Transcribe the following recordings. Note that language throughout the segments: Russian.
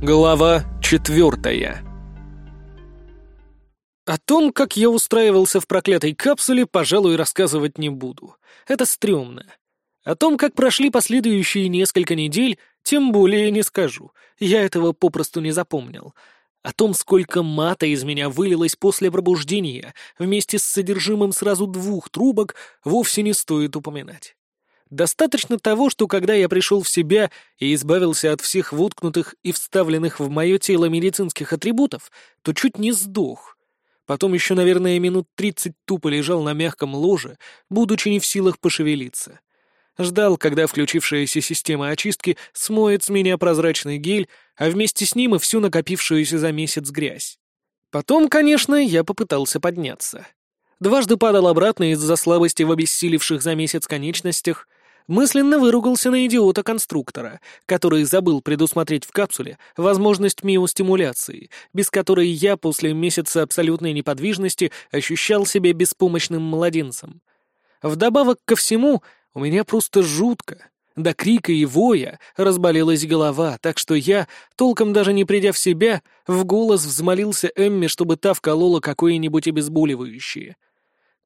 Глава четвертая О том, как я устраивался в проклятой капсуле, пожалуй, рассказывать не буду. Это стрёмно. О том, как прошли последующие несколько недель, тем более не скажу. Я этого попросту не запомнил. О том, сколько мата из меня вылилось после пробуждения, вместе с содержимым сразу двух трубок, вовсе не стоит упоминать. Достаточно того, что когда я пришел в себя и избавился от всех воткнутых и вставленных в мое тело медицинских атрибутов, то чуть не сдох. Потом еще, наверное, минут тридцать тупо лежал на мягком ложе, будучи не в силах пошевелиться. Ждал, когда включившаяся система очистки смоет с меня прозрачный гель, а вместе с ним и всю накопившуюся за месяц грязь. Потом, конечно, я попытался подняться. Дважды падал обратно из-за слабости в обессилевших за месяц конечностях, мысленно выругался на идиота-конструктора, который забыл предусмотреть в капсуле возможность миостимуляции, без которой я после месяца абсолютной неподвижности ощущал себя беспомощным младенцем. Вдобавок ко всему, у меня просто жутко, до крика и воя разболелась голова, так что я, толком даже не придя в себя, в голос взмолился Эмме, чтобы та вколола какое-нибудь обезболивающее —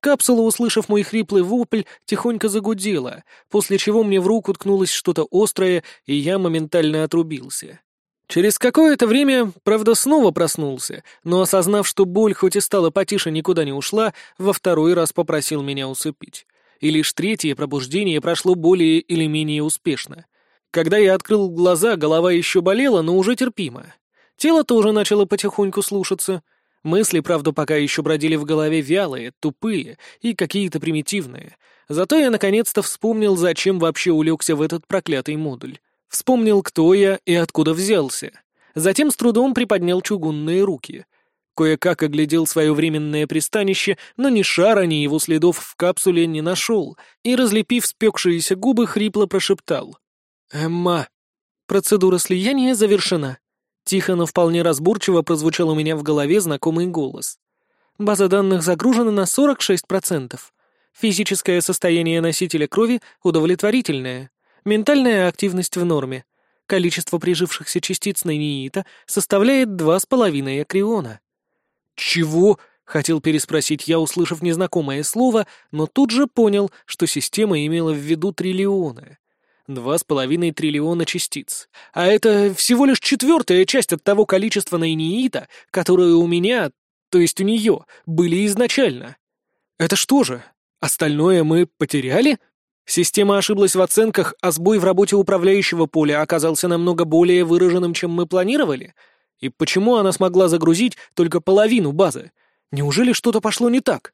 Капсула, услышав мой хриплый вопль, тихонько загудела, после чего мне в руку ткнулось что-то острое, и я моментально отрубился. Через какое-то время, правда, снова проснулся, но, осознав, что боль хоть и стала потише, никуда не ушла, во второй раз попросил меня усыпить. И лишь третье пробуждение прошло более или менее успешно. Когда я открыл глаза, голова еще болела, но уже терпимо. Тело тоже начало потихоньку слушаться — Мысли, правда, пока еще бродили в голове вялые, тупые и какие-то примитивные. Зато я наконец-то вспомнил, зачем вообще улегся в этот проклятый модуль. Вспомнил, кто я и откуда взялся. Затем с трудом приподнял чугунные руки. Кое-как оглядел свое временное пристанище, но ни шара, ни его следов в капсуле не нашел, и, разлепив спекшиеся губы, хрипло прошептал. «Эмма, процедура слияния завершена. Тихо, но вполне разборчиво прозвучал у меня в голове знакомый голос. База данных загружена на 46%. Физическое состояние носителя крови удовлетворительное. Ментальная активность в норме. Количество прижившихся частиц нейниита составляет 2,5 акриона. «Чего?» — хотел переспросить я, услышав незнакомое слово, но тут же понял, что система имела в виду триллионы. Два с половиной триллиона частиц. А это всего лишь четвертая часть от того количества наиниита, которое у меня, то есть у нее, были изначально. Это что же, остальное мы потеряли? Система ошиблась в оценках, а сбой в работе управляющего поля оказался намного более выраженным, чем мы планировали? И почему она смогла загрузить только половину базы? Неужели что-то пошло не так?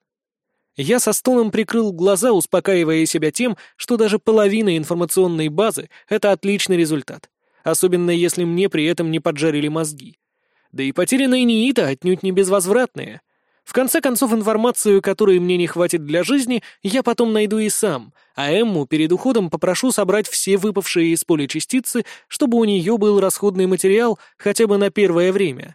Я со стоном прикрыл глаза, успокаивая себя тем, что даже половина информационной базы — это отличный результат. Особенно если мне при этом не поджарили мозги. Да и потерянные ниита отнюдь не безвозвратные. В конце концов, информацию, которой мне не хватит для жизни, я потом найду и сам, а Эмму перед уходом попрошу собрать все выпавшие из поля частицы, чтобы у нее был расходный материал хотя бы на первое время.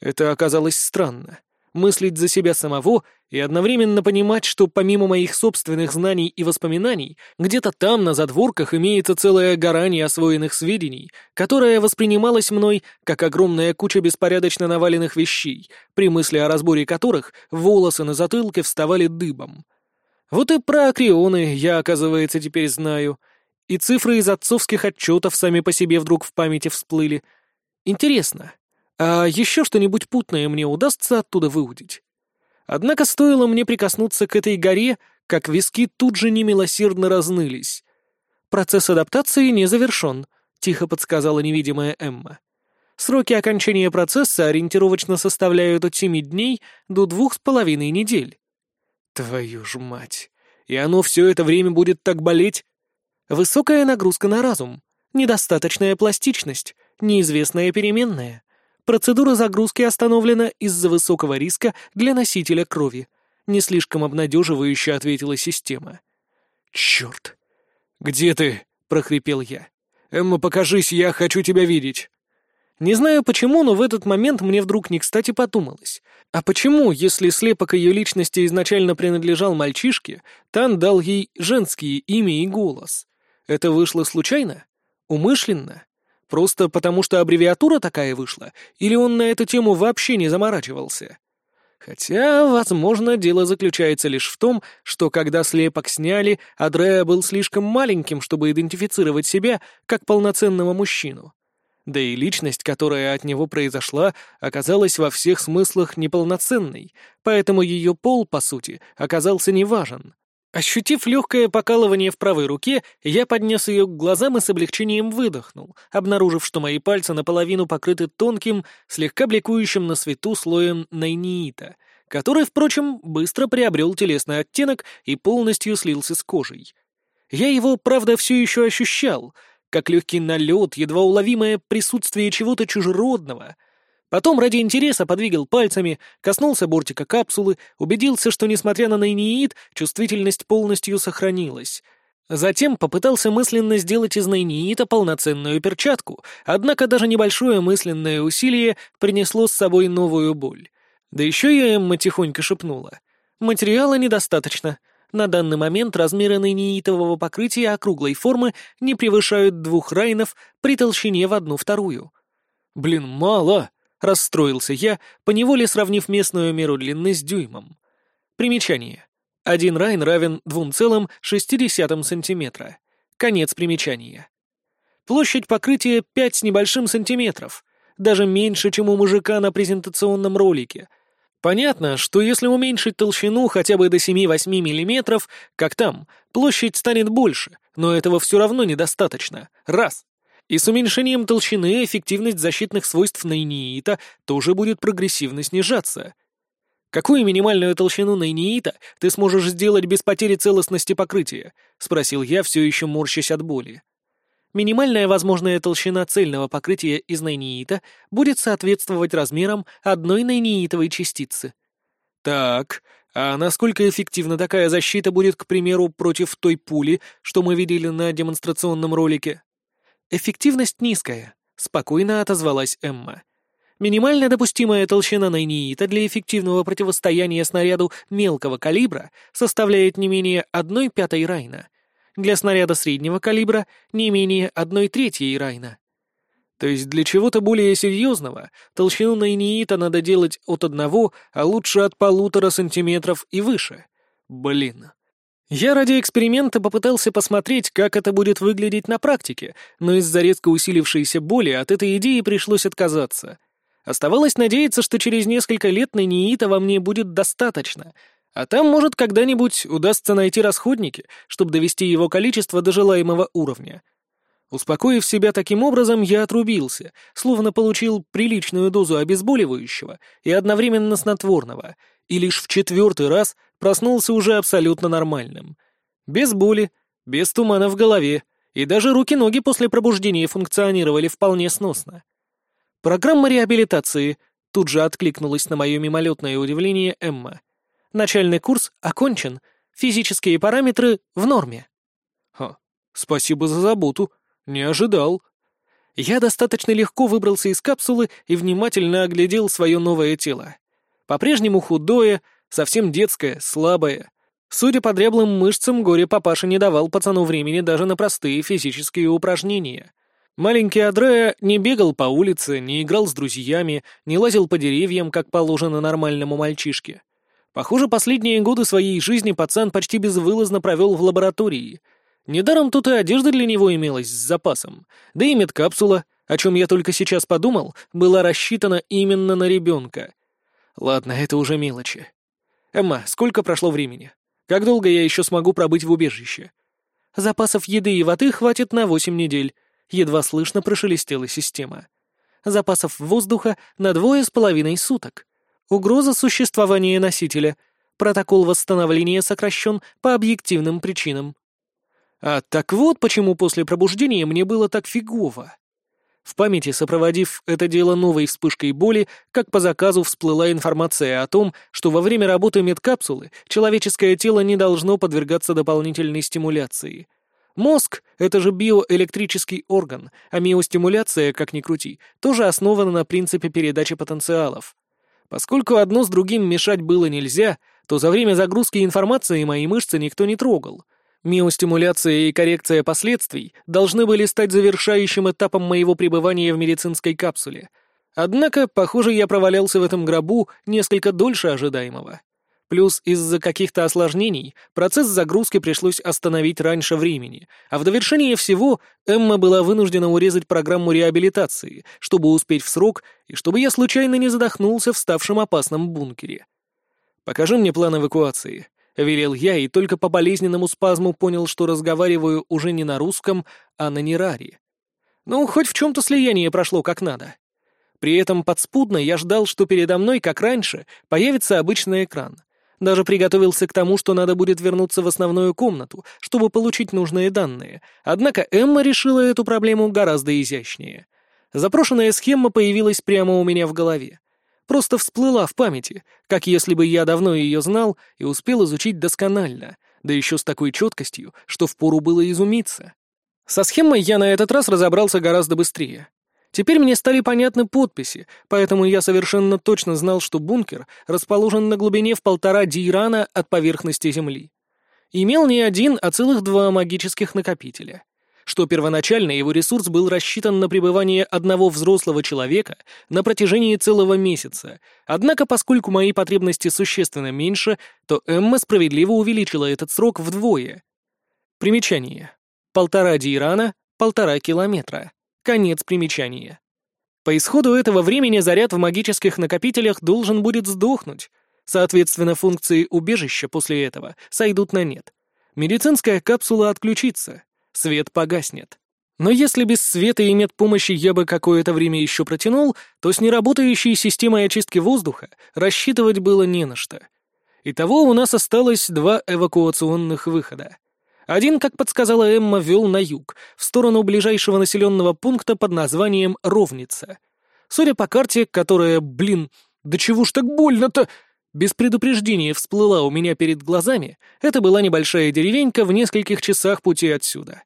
Это оказалось странно мыслить за себя самого и одновременно понимать, что помимо моих собственных знаний и воспоминаний, где-то там, на задворках, имеется целая гора неосвоенных сведений, которая воспринималась мной как огромная куча беспорядочно наваленных вещей, при мысли о разборе которых волосы на затылке вставали дыбом. Вот и про акрионы я, оказывается, теперь знаю. И цифры из отцовских отчетов сами по себе вдруг в памяти всплыли. Интересно, а еще что-нибудь путное мне удастся оттуда выудить. Однако стоило мне прикоснуться к этой горе, как виски тут же немилосердно разнылись. «Процесс адаптации не завершен», — тихо подсказала невидимая Эмма. «Сроки окончания процесса ориентировочно составляют от семи дней до двух с половиной недель». «Твою ж мать! И оно все это время будет так болеть?» «Высокая нагрузка на разум, недостаточная пластичность, неизвестная переменная. Процедура загрузки остановлена из-за высокого риска для носителя крови. Не слишком обнадеживающе ответила система. «Черт! Где ты?» — прохрипел я. «Эмма, покажись, я хочу тебя видеть!» Не знаю почему, но в этот момент мне вдруг не кстати подумалось. А почему, если слепок ее личности изначально принадлежал мальчишке, Тан дал ей женские имя и голос? Это вышло случайно? Умышленно? Просто потому, что аббревиатура такая вышла? Или он на эту тему вообще не заморачивался? Хотя, возможно, дело заключается лишь в том, что когда слепок сняли, Адреа был слишком маленьким, чтобы идентифицировать себя как полноценного мужчину. Да и личность, которая от него произошла, оказалась во всех смыслах неполноценной, поэтому ее пол, по сути, оказался неважен. Ощутив легкое покалывание в правой руке, я поднес ее к глазам и с облегчением выдохнул, обнаружив, что мои пальцы наполовину покрыты тонким, слегка бликующим на свету слоем найниита, который, впрочем, быстро приобрел телесный оттенок и полностью слился с кожей. Я его, правда, все еще ощущал — как легкий налет, едва уловимое присутствие чего-то чужеродного. Потом ради интереса подвигал пальцами, коснулся бортика капсулы, убедился, что, несмотря на найниит, чувствительность полностью сохранилась. Затем попытался мысленно сделать из найниита полноценную перчатку, однако даже небольшое мысленное усилие принесло с собой новую боль. Да еще я Эмма тихонько шепнула. «Материала недостаточно. На данный момент размеры нейнитового покрытия округлой формы не превышают двух райнов при толщине в одну вторую. «Блин, мало!» — расстроился я, поневоле сравнив местную меру длины с дюймом. Примечание. Один райн равен 2,6 сантиметра. Конец примечания. Площадь покрытия 5 с небольшим сантиметров, даже меньше, чем у мужика на презентационном ролике, Понятно, что если уменьшить толщину хотя бы до 7-8 мм, как там, площадь станет больше, но этого все равно недостаточно. Раз. И с уменьшением толщины эффективность защитных свойств нейниита тоже будет прогрессивно снижаться. «Какую минимальную толщину нейниита ты сможешь сделать без потери целостности покрытия?» — спросил я, все еще морщась от боли. Минимальная возможная толщина цельного покрытия из найниита будет соответствовать размерам одной найниитовой частицы. Так, а насколько эффективна такая защита будет, к примеру, против той пули, что мы видели на демонстрационном ролике? Эффективность низкая, спокойно отозвалась Эмма. Минимально допустимая толщина найниита для эффективного противостояния снаряду мелкого калибра составляет не менее одной пятой райна — для снаряда среднего калибра не менее одной третьей райна. То есть для чего-то более серьезного толщину найниита надо делать от одного, а лучше от полутора сантиметров и выше. Блин. Я ради эксперимента попытался посмотреть, как это будет выглядеть на практике, но из-за резко усилившейся боли от этой идеи пришлось отказаться. Оставалось надеяться, что через несколько лет найниита во мне будет достаточно — а там, может, когда-нибудь удастся найти расходники, чтобы довести его количество до желаемого уровня. Успокоив себя таким образом, я отрубился, словно получил приличную дозу обезболивающего и одновременно снотворного, и лишь в четвертый раз проснулся уже абсолютно нормальным. Без боли, без тумана в голове, и даже руки-ноги после пробуждения функционировали вполне сносно. Программа реабилитации тут же откликнулась на мое мимолетное удивление Эмма. Начальный курс окончен, физические параметры в норме. Ха, спасибо за заботу. Не ожидал. Я достаточно легко выбрался из капсулы и внимательно оглядел свое новое тело. По-прежнему худое, совсем детское, слабое. Судя по дряблым мышцам, горе-папаша не давал пацану времени даже на простые физические упражнения. Маленький Адрея не бегал по улице, не играл с друзьями, не лазил по деревьям, как положено нормальному мальчишке. Похоже, последние годы своей жизни пацан почти безвылазно провел в лаборатории. Недаром тут и одежда для него имелась с запасом, да и медкапсула, о чем я только сейчас подумал, была рассчитана именно на ребенка. Ладно, это уже мелочи. Эмма, сколько прошло времени? Как долго я еще смогу пробыть в убежище? Запасов еды и воды хватит на восемь недель. Едва слышно прошелестела система. Запасов воздуха на двое с половиной суток. Угроза существования носителя. Протокол восстановления сокращен по объективным причинам. А так вот почему после пробуждения мне было так фигово. В памяти, сопроводив это дело новой вспышкой боли, как по заказу всплыла информация о том, что во время работы медкапсулы человеческое тело не должно подвергаться дополнительной стимуляции. Мозг — это же биоэлектрический орган, а миостимуляция, как ни крути, тоже основана на принципе передачи потенциалов. Поскольку одно с другим мешать было нельзя, то за время загрузки информации мои мышцы никто не трогал. Миостимуляция и коррекция последствий должны были стать завершающим этапом моего пребывания в медицинской капсуле. Однако, похоже, я провалялся в этом гробу несколько дольше ожидаемого. Плюс из-за каких-то осложнений процесс загрузки пришлось остановить раньше времени, а в довершение всего Эмма была вынуждена урезать программу реабилитации, чтобы успеть в срок и чтобы я случайно не задохнулся в ставшем опасном бункере. «Покажи мне план эвакуации», — велел я, и только по болезненному спазму понял, что разговариваю уже не на русском, а на нераре. Ну, хоть в чем-то слияние прошло как надо. При этом подспудно я ждал, что передо мной, как раньше, появится обычный экран — даже приготовился к тому, что надо будет вернуться в основную комнату, чтобы получить нужные данные. Однако Эмма решила эту проблему гораздо изящнее. Запрошенная схема появилась прямо у меня в голове. Просто всплыла в памяти, как если бы я давно ее знал и успел изучить досконально, да еще с такой четкостью, что впору было изумиться. Со схемой я на этот раз разобрался гораздо быстрее. Теперь мне стали понятны подписи, поэтому я совершенно точно знал, что бункер расположен на глубине в полтора дирана от поверхности Земли. Имел не один, а целых два магических накопителя. Что первоначально его ресурс был рассчитан на пребывание одного взрослого человека на протяжении целого месяца, однако поскольку мои потребности существенно меньше, то Эмма справедливо увеличила этот срок вдвое. Примечание. Полтора дирана, полтора километра. Конец примечания. По исходу этого времени заряд в магических накопителях должен будет сдохнуть. Соответственно, функции убежища после этого сойдут на нет. Медицинская капсула отключится, свет погаснет. Но если без света и медпомощи я бы какое-то время еще протянул, то с неработающей системой очистки воздуха рассчитывать было не на что. Итого у нас осталось два эвакуационных выхода. Один, как подсказала Эмма, вел на юг, в сторону ближайшего населенного пункта под названием Ровница. Судя по карте, которая, блин, да чего ж так больно-то, без предупреждения всплыла у меня перед глазами, это была небольшая деревенька в нескольких часах пути отсюда.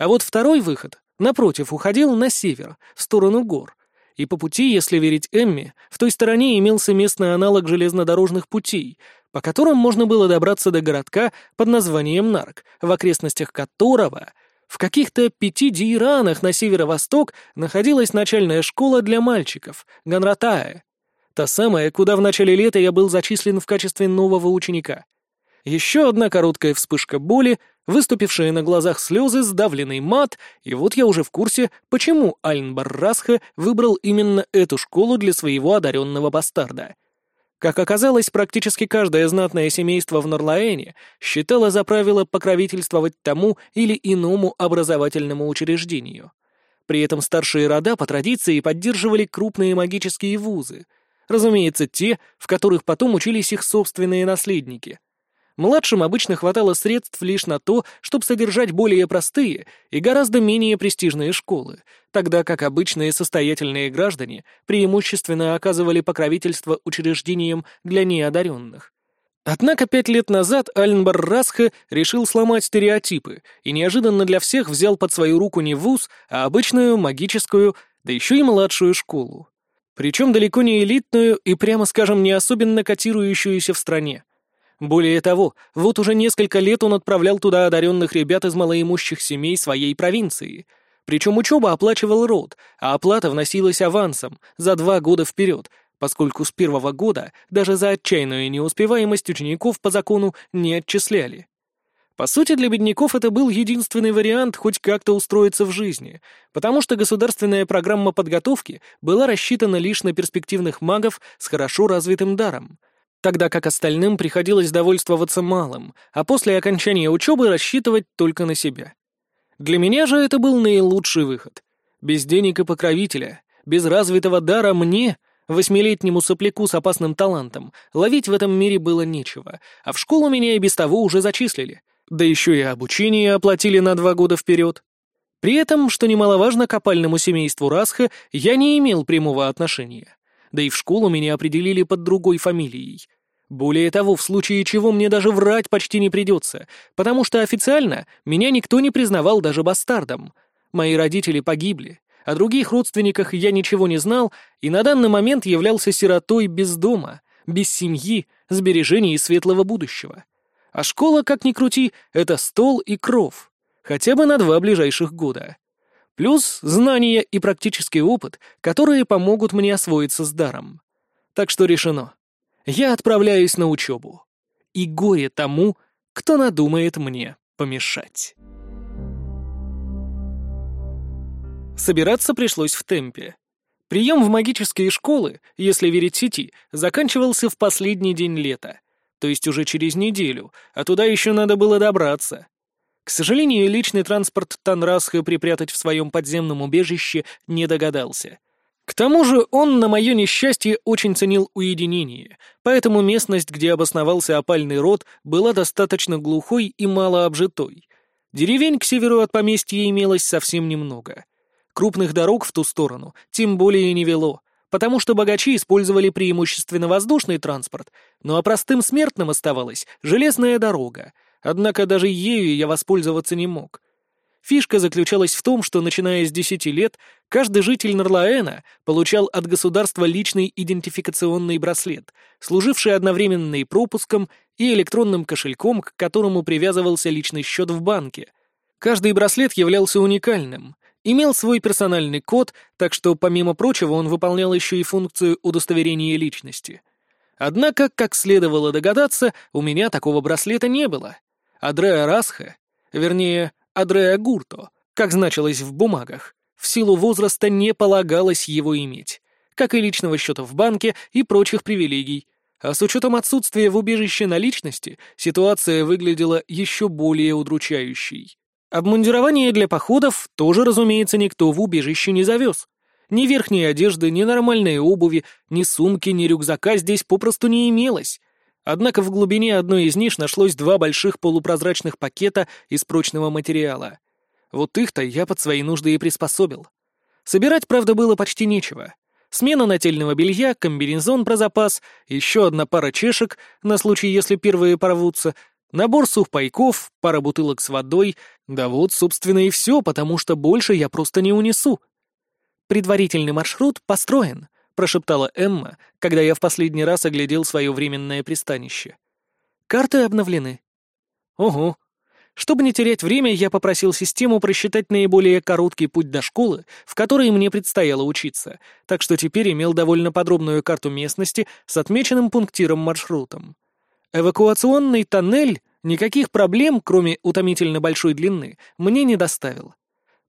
А вот второй выход, напротив, уходил на север, в сторону гор. И по пути, если верить Эмме, в той стороне имелся местный аналог железнодорожных путей — по которым можно было добраться до городка под названием Нарк, в окрестностях которого в каких-то пяти дииранах на северо-восток находилась начальная школа для мальчиков, Ганратая. Та самая, куда в начале лета я был зачислен в качестве нового ученика. Еще одна короткая вспышка боли, выступившие на глазах слезы, сдавленный мат, и вот я уже в курсе, почему Альнбар Расха выбрал именно эту школу для своего одаренного бастарда — как оказалось, практически каждое знатное семейство в Норлаэне считало за правило покровительствовать тому или иному образовательному учреждению. При этом старшие рода по традиции поддерживали крупные магические вузы, разумеется, те, в которых потом учились их собственные наследники — Младшим обычно хватало средств лишь на то, чтобы содержать более простые и гораздо менее престижные школы, тогда как обычные состоятельные граждане преимущественно оказывали покровительство учреждениям для неодаренных. Однако пять лет назад Альнбар Расха решил сломать стереотипы и неожиданно для всех взял под свою руку не вуз, а обычную магическую, да еще и младшую школу. Причем далеко не элитную и, прямо скажем, не особенно котирующуюся в стране. Более того, вот уже несколько лет он отправлял туда одаренных ребят из малоимущих семей своей провинции. Причем учеба оплачивал род, а оплата вносилась авансом за два года вперед, поскольку с первого года даже за отчаянную неуспеваемость учеников по закону не отчисляли. По сути, для бедняков это был единственный вариант хоть как-то устроиться в жизни, потому что государственная программа подготовки была рассчитана лишь на перспективных магов с хорошо развитым даром — тогда как остальным приходилось довольствоваться малым, а после окончания учебы рассчитывать только на себя. Для меня же это был наилучший выход. Без денег и покровителя, без развитого дара мне, восьмилетнему сопляку с опасным талантом, ловить в этом мире было нечего, а в школу меня и без того уже зачислили, да еще и обучение оплатили на два года вперед. При этом, что немаловажно, к опальному семейству Расха я не имел прямого отношения да и в школу меня определили под другой фамилией. Более того, в случае чего мне даже врать почти не придется, потому что официально меня никто не признавал даже бастардом. Мои родители погибли, о других родственниках я ничего не знал и на данный момент являлся сиротой без дома, без семьи, сбережений и светлого будущего. А школа, как ни крути, это стол и кров. Хотя бы на два ближайших года. Плюс знания и практический опыт, которые помогут мне освоиться с даром. Так что решено. Я отправляюсь на учебу. И горе тому, кто надумает мне помешать. Собираться пришлось в темпе. Прием в магические школы, если верить сети, заканчивался в последний день лета, то есть уже через неделю, а туда еще надо было добраться. К сожалению, личный транспорт Танрасха припрятать в своем подземном убежище не догадался. К тому же он, на мое несчастье, очень ценил уединение, поэтому местность, где обосновался опальный род, была достаточно глухой и малообжитой. Деревень к северу от поместья имелось совсем немного. Крупных дорог в ту сторону тем более не вело, потому что богачи использовали преимущественно воздушный транспорт, ну а простым смертным оставалась железная дорога, однако даже ею я воспользоваться не мог. Фишка заключалась в том, что, начиная с 10 лет, каждый житель Нарлаэна получал от государства личный идентификационный браслет, служивший одновременно и пропуском, и электронным кошельком, к которому привязывался личный счет в банке. Каждый браслет являлся уникальным, имел свой персональный код, так что, помимо прочего, он выполнял еще и функцию удостоверения личности. Однако, как следовало догадаться, у меня такого браслета не было. Адреа Расха, вернее, Адреа Гурто, как значилось в бумагах, в силу возраста не полагалось его иметь, как и личного счета в банке и прочих привилегий, а с учетом отсутствия в убежище наличности ситуация выглядела еще более удручающей. Обмундирование для походов тоже, разумеется, никто в убежище не завез. Ни верхней одежды, ни нормальной обуви, ни сумки, ни рюкзака здесь попросту не имелось. Однако в глубине одной из них нашлось два больших полупрозрачных пакета из прочного материала. Вот их-то я под свои нужды и приспособил. Собирать, правда, было почти нечего. Смена нательного белья, комбинезон про запас, еще одна пара чешек, на случай, если первые порвутся, Набор сухпайков, пара бутылок с водой, да вот, собственно, и все, потому что больше я просто не унесу. «Предварительный маршрут построен», — прошептала Эмма, когда я в последний раз оглядел свое временное пристанище. «Карты обновлены». «Ого». Чтобы не терять время, я попросил систему просчитать наиболее короткий путь до школы, в которой мне предстояло учиться, так что теперь имел довольно подробную карту местности с отмеченным пунктиром-маршрутом. Эвакуационный тоннель никаких проблем, кроме утомительно большой длины, мне не доставил.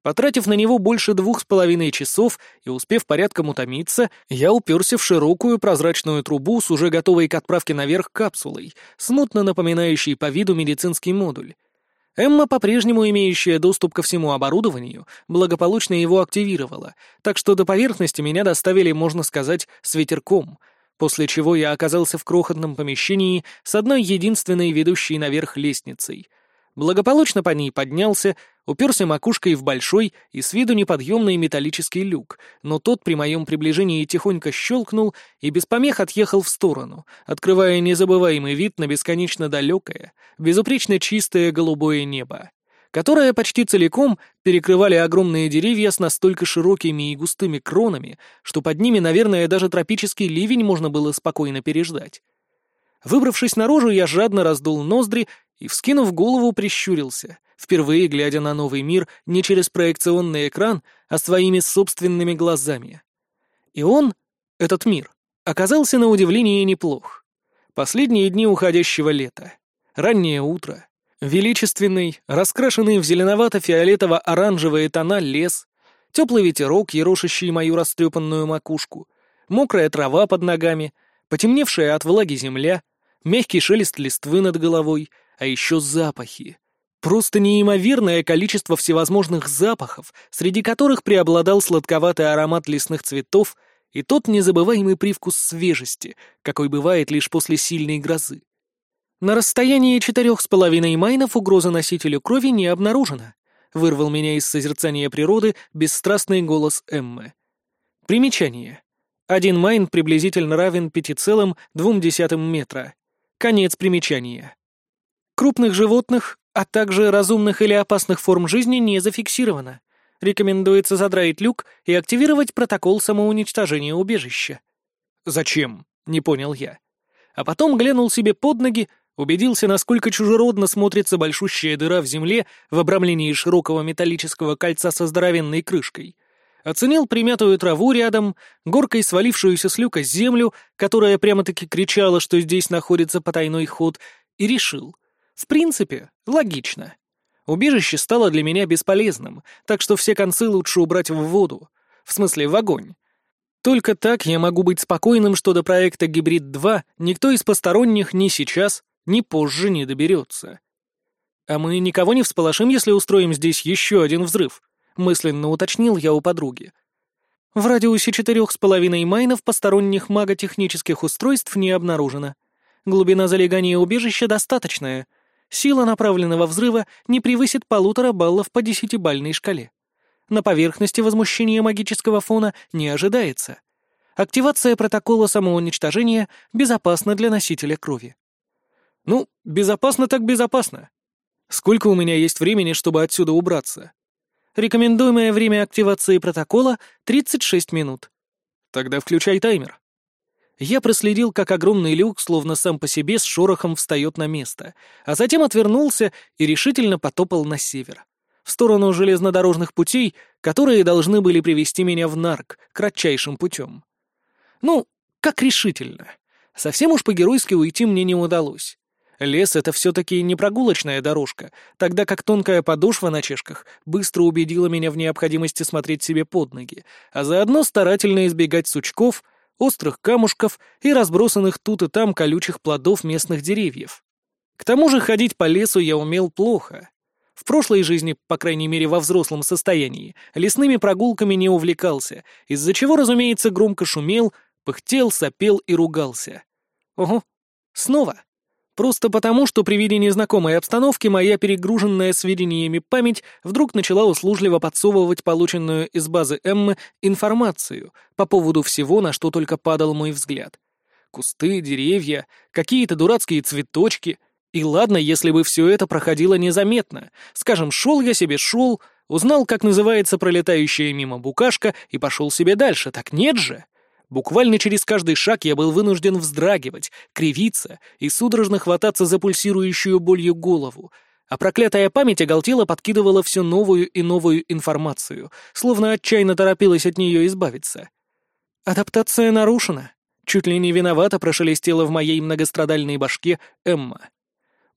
Потратив на него больше двух с половиной часов и успев порядком утомиться, я уперся в широкую прозрачную трубу с уже готовой к отправке наверх капсулой, смутно напоминающей по виду медицинский модуль. Эмма, по-прежнему имеющая доступ ко всему оборудованию, благополучно его активировала, так что до поверхности меня доставили, можно сказать, с ветерком — после чего я оказался в крохотном помещении с одной единственной ведущей наверх лестницей. Благополучно по ней поднялся, уперся макушкой в большой и с виду неподъемный металлический люк, но тот при моем приближении тихонько щелкнул и без помех отъехал в сторону, открывая незабываемый вид на бесконечно далекое, безупречно чистое голубое небо которое почти целиком перекрывали огромные деревья с настолько широкими и густыми кронами, что под ними, наверное, даже тропический ливень можно было спокойно переждать. Выбравшись наружу, я жадно раздул ноздри и, вскинув голову, прищурился, впервые глядя на новый мир не через проекционный экран, а своими собственными глазами. И он, этот мир, оказался на удивление неплох. Последние дни уходящего лета, раннее утро — Величественный, раскрашенный в зеленовато-фиолетово-оранжевые тона лес, теплый ветерок, ерошащий мою растрепанную макушку, мокрая трава под ногами, потемневшая от влаги земля, мягкий шелест листвы над головой, а еще запахи. Просто неимоверное количество всевозможных запахов, среди которых преобладал сладковатый аромат лесных цветов и тот незабываемый привкус свежести, какой бывает лишь после сильной грозы. На расстоянии четырех с половиной майнов угроза носителю крови не обнаружена. Вырвал меня из созерцания природы бесстрастный голос Эммы. Примечание. Один майн приблизительно равен 5,2 метра. Конец примечания. Крупных животных, а также разумных или опасных форм жизни не зафиксировано. Рекомендуется задраить люк и активировать протокол самоуничтожения убежища. «Зачем?» — не понял я. А потом глянул себе под ноги, Убедился, насколько чужеродно смотрится большущая дыра в земле в обрамлении широкого металлического кольца со здоровенной крышкой. Оценил примятую траву рядом, горкой свалившуюся с люка землю, которая прямо-таки кричала, что здесь находится потайной ход, и решил. В принципе, логично. Убежище стало для меня бесполезным, так что все концы лучше убрать в воду. В смысле, в огонь. Только так я могу быть спокойным, что до проекта «Гибрид-2» никто из посторонних ни сейчас, ни позже не доберется. А мы никого не всполошим, если устроим здесь еще один взрыв, мысленно уточнил я у подруги. В радиусе четырех с половиной майнов посторонних маготехнических устройств не обнаружено. Глубина залегания убежища достаточная. Сила направленного взрыва не превысит полутора баллов по десятибальной шкале. На поверхности возмущения магического фона не ожидается. Активация протокола самоуничтожения безопасна для носителя крови. Ну, безопасно так безопасно. Сколько у меня есть времени, чтобы отсюда убраться? Рекомендуемое время активации протокола — 36 минут. Тогда включай таймер. Я проследил, как огромный люк, словно сам по себе, с шорохом встает на место, а затем отвернулся и решительно потопал на север, в сторону железнодорожных путей, которые должны были привести меня в Нарк кратчайшим путем. Ну, как решительно. Совсем уж по-геройски уйти мне не удалось. Лес — это все-таки не прогулочная дорожка, тогда как тонкая подошва на чешках быстро убедила меня в необходимости смотреть себе под ноги, а заодно старательно избегать сучков, острых камушков и разбросанных тут и там колючих плодов местных деревьев. К тому же ходить по лесу я умел плохо. В прошлой жизни, по крайней мере во взрослом состоянии, лесными прогулками не увлекался, из-за чего, разумеется, громко шумел, пыхтел, сопел и ругался. Ого, снова. Просто потому, что при виде незнакомой обстановки моя перегруженная сведениями память вдруг начала услужливо подсовывать полученную из базы Эммы информацию по поводу всего, на что только падал мой взгляд. Кусты, деревья, какие-то дурацкие цветочки. И ладно, если бы все это проходило незаметно. Скажем, шел я себе, шел, узнал, как называется пролетающая мимо букашка и пошел себе дальше. Так нет же! Буквально через каждый шаг я был вынужден вздрагивать, кривиться и судорожно хвататься за пульсирующую болью голову, а проклятая память оголтела подкидывала все новую и новую информацию, словно отчаянно торопилась от нее избавиться. Адаптация нарушена. Чуть ли не виновата прошелестела в моей многострадальной башке Эмма.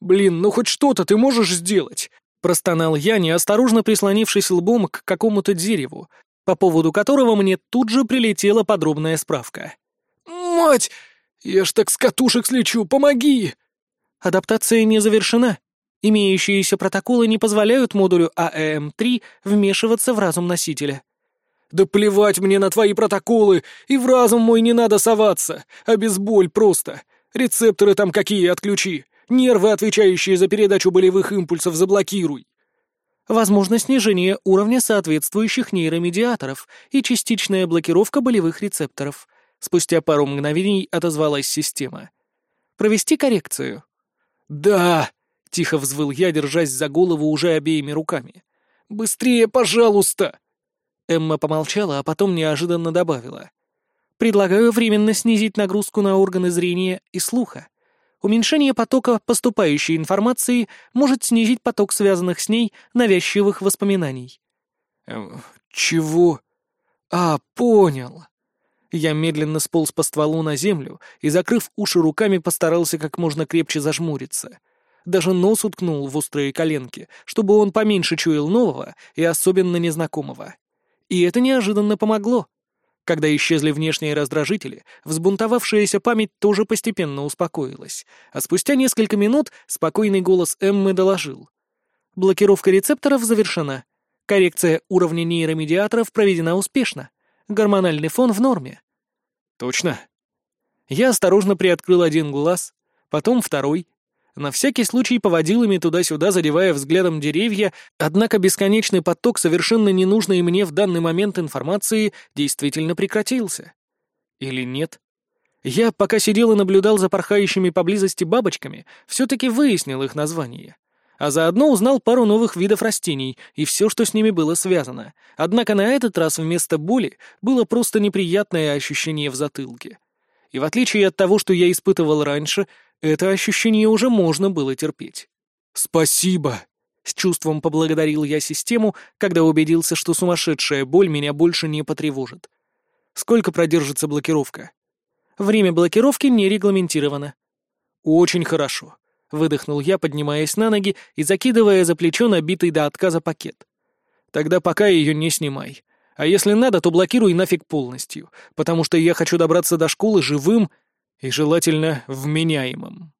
«Блин, ну хоть что-то ты можешь сделать!» Простонал я, неосторожно прислонившись лбом к какому-то дереву, по поводу которого мне тут же прилетела подробная справка. «Мать! Я ж так с катушек слечу, помоги!» Адаптация не завершена. Имеющиеся протоколы не позволяют модулю АЭМ-3 вмешиваться в разум носителя. «Да плевать мне на твои протоколы, и в разум мой не надо соваться, а без боль просто. Рецепторы там какие отключи, нервы, отвечающие за передачу болевых импульсов, заблокируй возможно снижение уровня соответствующих нейромедиаторов и частичная блокировка болевых рецепторов. Спустя пару мгновений отозвалась система. Провести коррекцию. «Да!» — тихо взвыл я, держась за голову уже обеими руками. «Быстрее, пожалуйста!» Эмма помолчала, а потом неожиданно добавила. «Предлагаю временно снизить нагрузку на органы зрения и слуха. Уменьшение потока поступающей информации может снизить поток связанных с ней навязчивых воспоминаний. Эм, «Чего? А, понял». Я медленно сполз по стволу на землю и, закрыв уши руками, постарался как можно крепче зажмуриться. Даже нос уткнул в острые коленки, чтобы он поменьше чуял нового и особенно незнакомого. И это неожиданно помогло. Когда исчезли внешние раздражители, взбунтовавшаяся память тоже постепенно успокоилась, а спустя несколько минут спокойный голос Эммы доложил. Блокировка рецепторов завершена. Коррекция уровня нейромедиаторов проведена успешно. Гормональный фон в норме. Точно. Я осторожно приоткрыл один глаз, потом второй, на всякий случай поводил ими туда-сюда, задевая взглядом деревья, однако бесконечный поток совершенно ненужной мне в данный момент информации действительно прекратился. Или нет? Я, пока сидел и наблюдал за порхающими поблизости бабочками, все-таки выяснил их название. А заодно узнал пару новых видов растений и все, что с ними было связано. Однако на этот раз вместо боли было просто неприятное ощущение в затылке. И в отличие от того, что я испытывал раньше, Это ощущение уже можно было терпеть. «Спасибо!» — с чувством поблагодарил я систему, когда убедился, что сумасшедшая боль меня больше не потревожит. «Сколько продержится блокировка?» «Время блокировки не регламентировано». «Очень хорошо», — выдохнул я, поднимаясь на ноги и закидывая за плечо набитый до отказа пакет. «Тогда пока ее не снимай. А если надо, то блокируй нафиг полностью, потому что я хочу добраться до школы живым и желательно вменяемым».